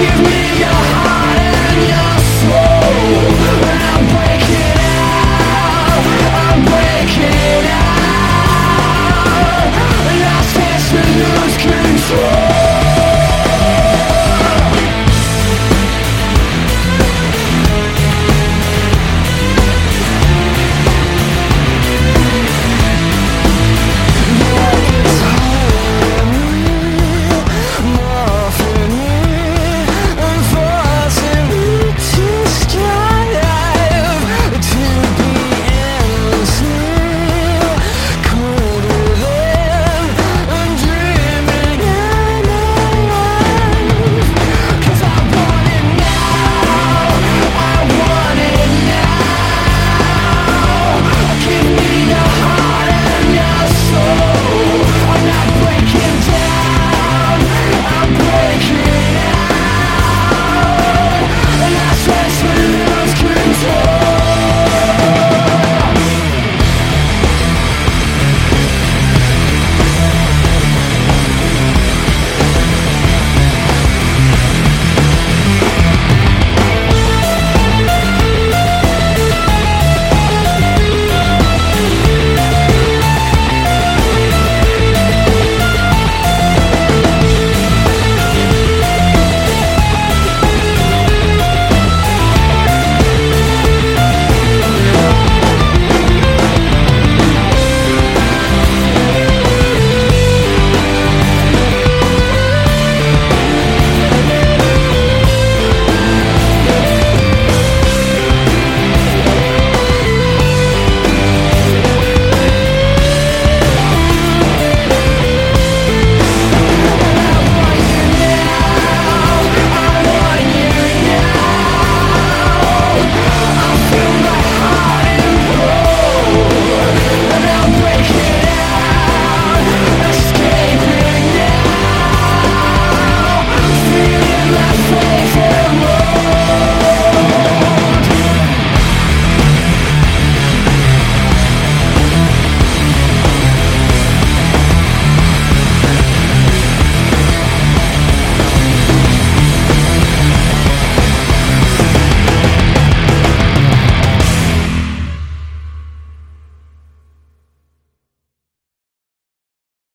give me.